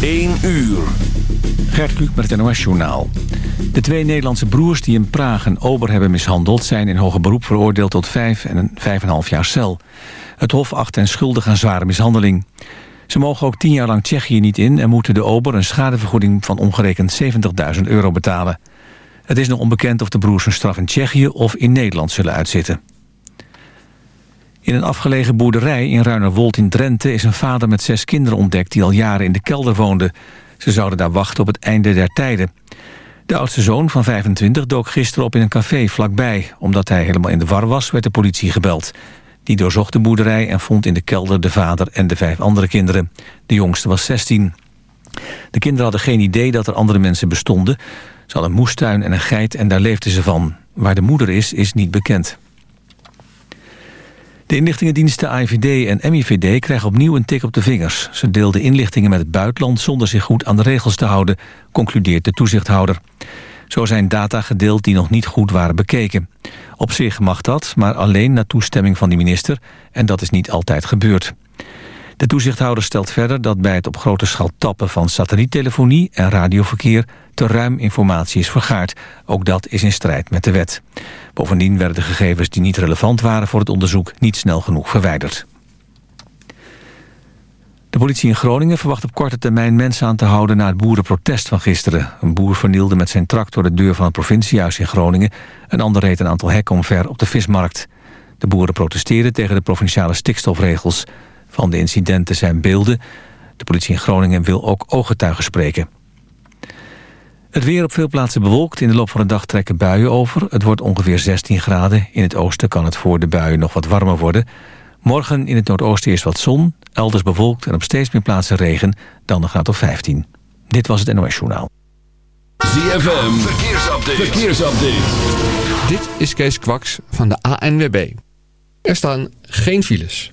1 uur. Gert Kluk met het NOS Journaal. De twee Nederlandse broers die in Praag een ober hebben mishandeld... zijn in hoger beroep veroordeeld tot vijf en een vijf en half jaar cel. Het Hof acht hen schuldig aan zware mishandeling. Ze mogen ook tien jaar lang Tsjechië niet in... en moeten de ober een schadevergoeding van omgerekend 70.000 euro betalen. Het is nog onbekend of de broers hun straf in Tsjechië of in Nederland zullen uitzitten. In een afgelegen boerderij in Ruinerwold in Drenthe... is een vader met zes kinderen ontdekt die al jaren in de kelder woonden. Ze zouden daar wachten op het einde der tijden. De oudste zoon van 25 dook gisteren op in een café vlakbij. Omdat hij helemaal in de war was, werd de politie gebeld. Die doorzocht de boerderij en vond in de kelder de vader en de vijf andere kinderen. De jongste was 16. De kinderen hadden geen idee dat er andere mensen bestonden. Ze hadden een moestuin en een geit en daar leefden ze van. Waar de moeder is, is niet bekend. De inlichtingendiensten AIVD en MIVD krijgen opnieuw een tik op de vingers. Ze deelden inlichtingen met het buitenland zonder zich goed aan de regels te houden, concludeert de toezichthouder. Zo zijn data gedeeld die nog niet goed waren bekeken. Op zich mag dat, maar alleen na toestemming van de minister en dat is niet altijd gebeurd. De toezichthouder stelt verder dat bij het op grote schaal tappen van satelliettelefonie en radioverkeer te ruim informatie is vergaard. Ook dat is in strijd met de wet. Bovendien werden de gegevens die niet relevant waren voor het onderzoek niet snel genoeg verwijderd. De politie in Groningen verwacht op korte termijn mensen aan te houden na het boerenprotest van gisteren. Een boer vernielde met zijn tractor de deur van het provinciehuis in Groningen. Een ander reed een aantal hekken omver op de vismarkt. De boeren protesteerden tegen de provinciale stikstofregels. Van de incidenten zijn beelden. De politie in Groningen wil ook ooggetuigen spreken. Het weer op veel plaatsen bewolkt. In de loop van de dag trekken buien over. Het wordt ongeveer 16 graden. In het oosten kan het voor de buien nog wat warmer worden. Morgen in het noordoosten is wat zon. Elders bewolkt en op steeds meer plaatsen regen. Dan een graad of 15. Dit was het NOS Journaal. ZFM. Verkeersupdate. Verkeersupdate. Dit is Kees Kwaks van de ANWB. Er staan geen files.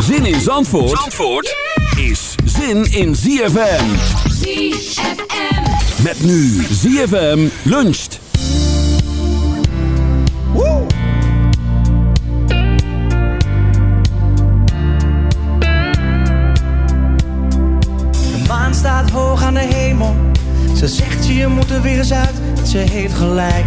Zin in Zandvoort, Zandvoort is zin in ZFM. ZFM. Met nu ZFM luncht. De maan staat hoog aan de hemel. Ze zegt je moet er weer eens uit. Ze heeft gelijk.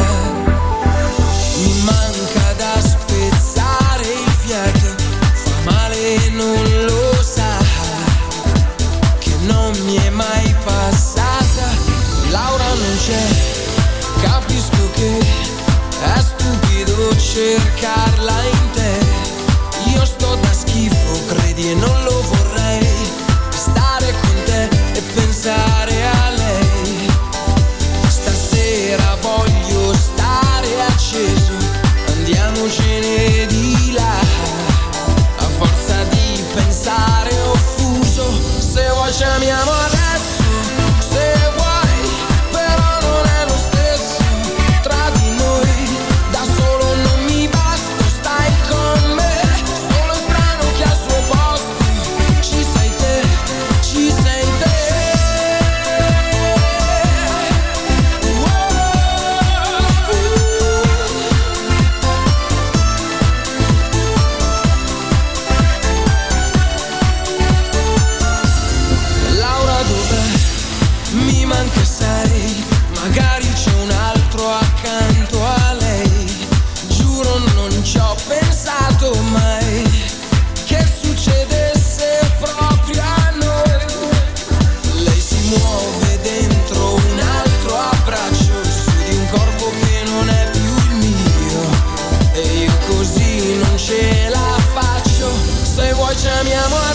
cercarla chiamiamo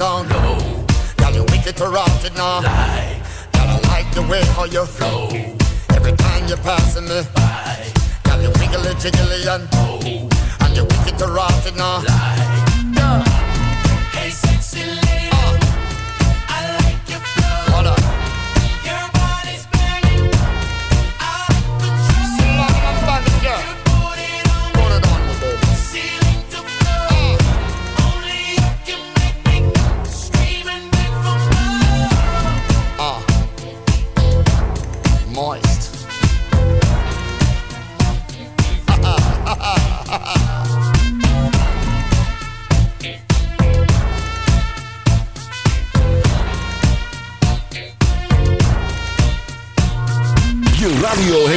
down low. Girl, you wicked to rotted now. Lie. Girl, I like the way how you flow. Every time you're passing me by. Girl, you wiggly jiggly and oh. And you wicked to rotted now. Lie.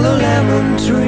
yellow lemon tree.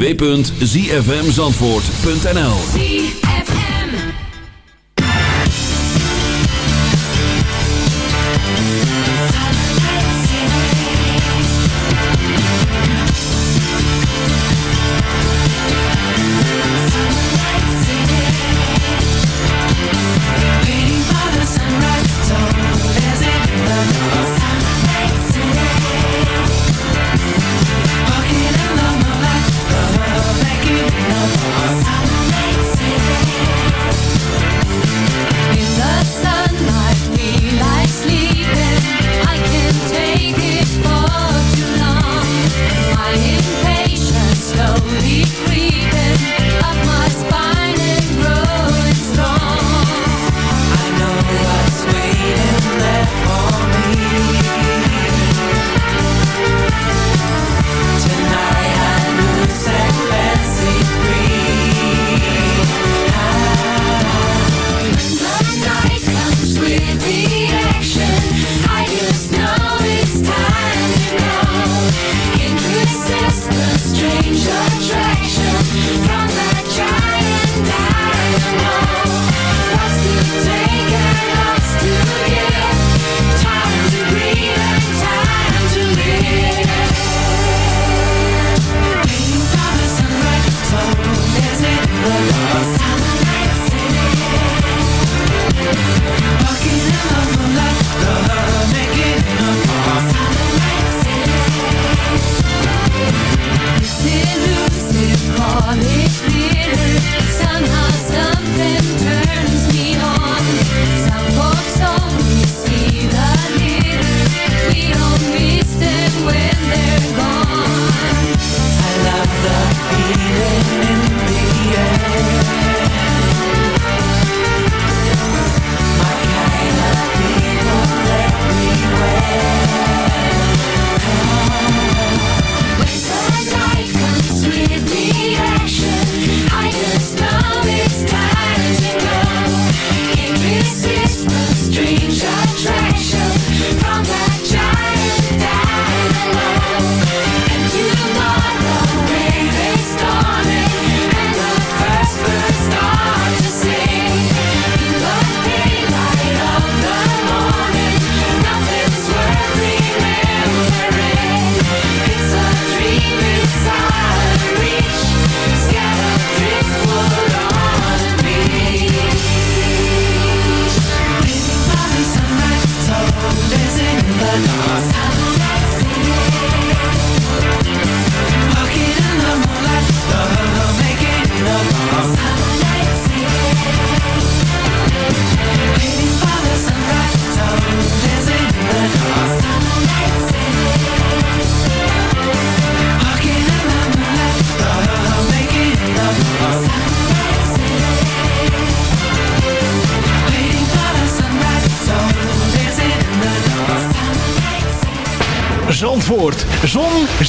www.zfmzandvoort.nl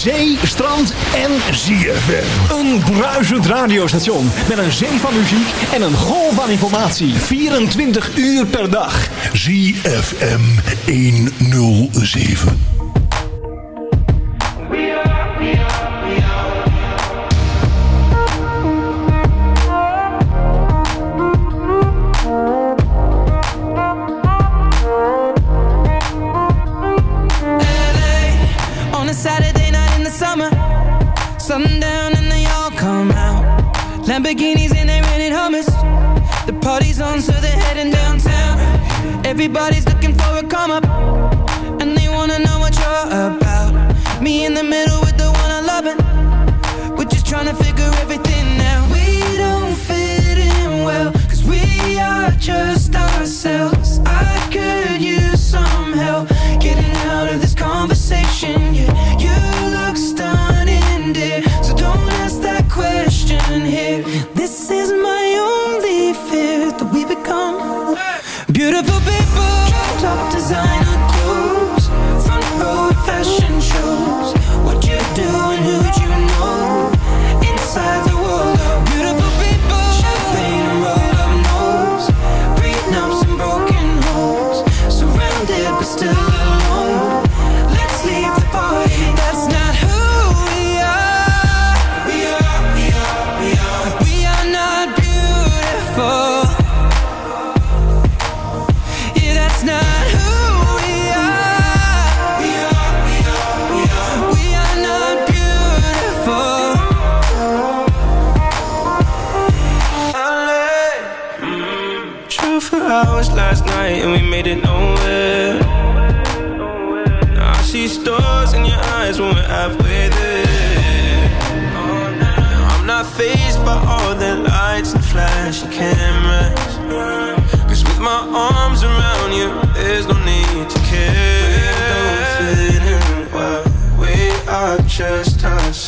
zee, strand en ZFM. Een bruisend radiostation met een zee van muziek en een golf van informatie. 24 uur per dag. ZFM 107. Lamborghinis and they're running hummus. The party's on, so they're heading downtown. Everybody's This is my only fear that we become beautiful.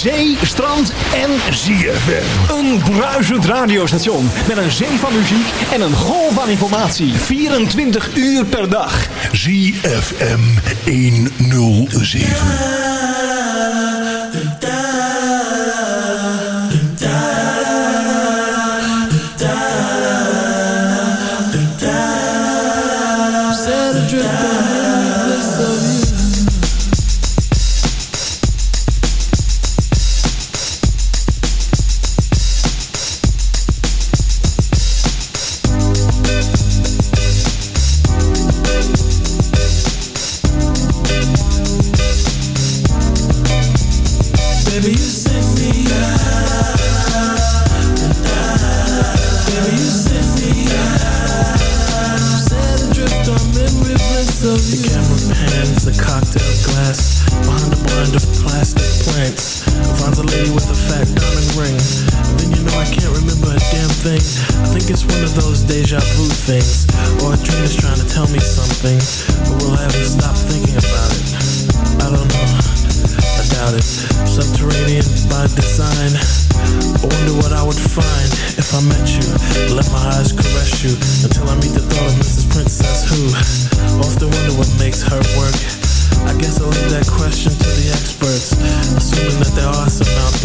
Zee, strand en ZFM. Een bruisend radiostation met een zee van muziek en een golf van informatie. 24 uur per dag. ZFM 107.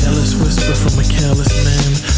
Careless whisper from a careless man.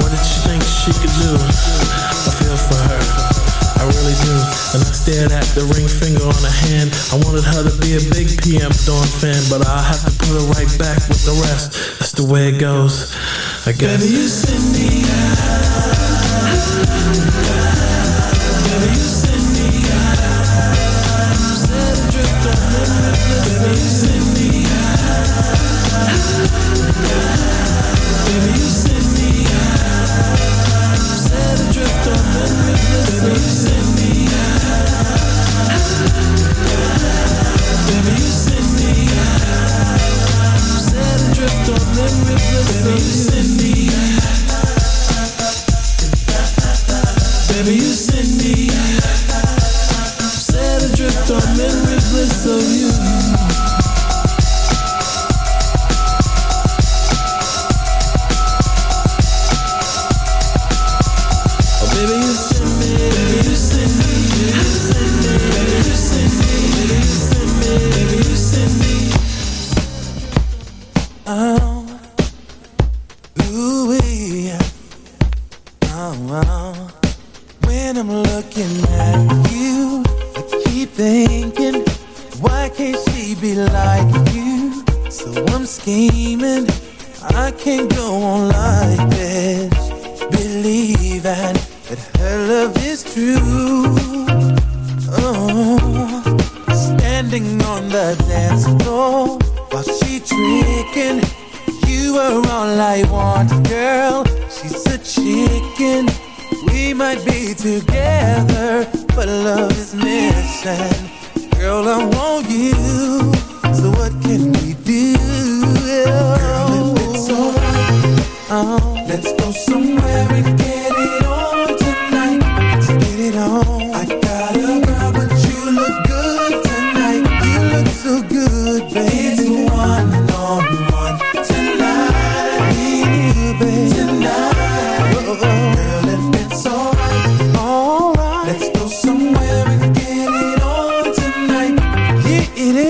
What did think she could do? I feel for her. I really do. And I at the ring finger on hand. I wanted her to be a big PM fan, but I'll have to put her right back with the rest. That's the way it goes, I guess. Baby, you send me out. Baby, you send me out. Baby, you send me out. Baby, you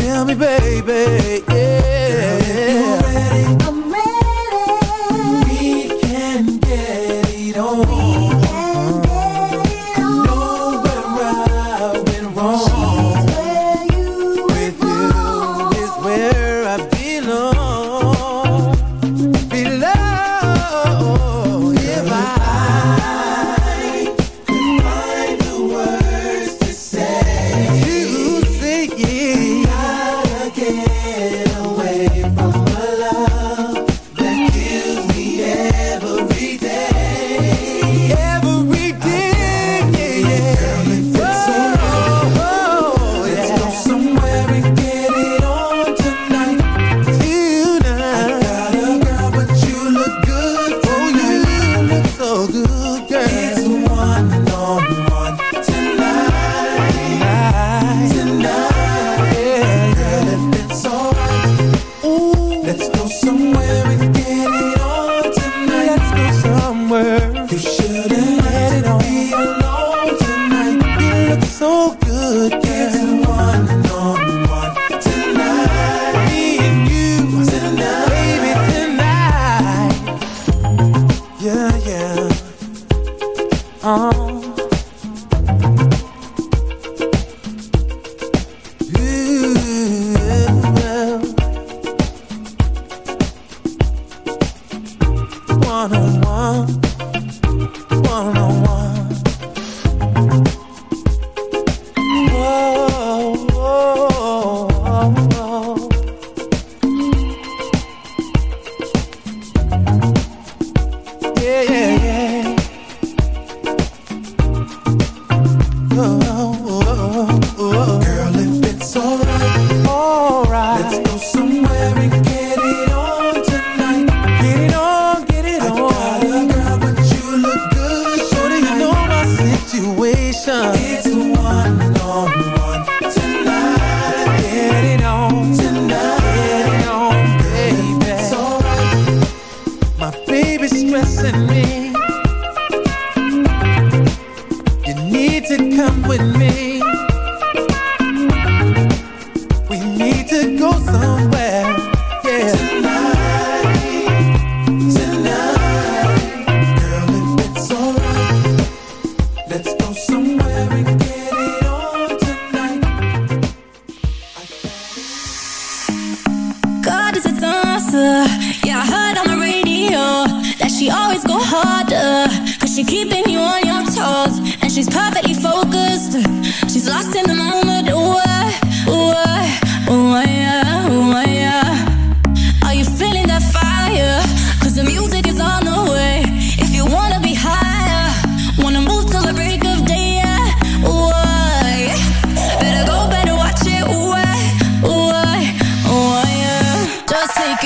Tell me, baby, yeah. Girl, on.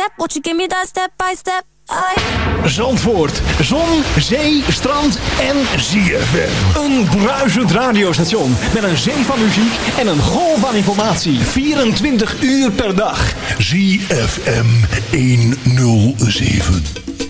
step? Won't you me step by step? Zandvoort, zon, zee, strand en ZFM. Een bruisend radiostation met een zee van muziek en een golf van informatie. 24 uur per dag. ZFM 107.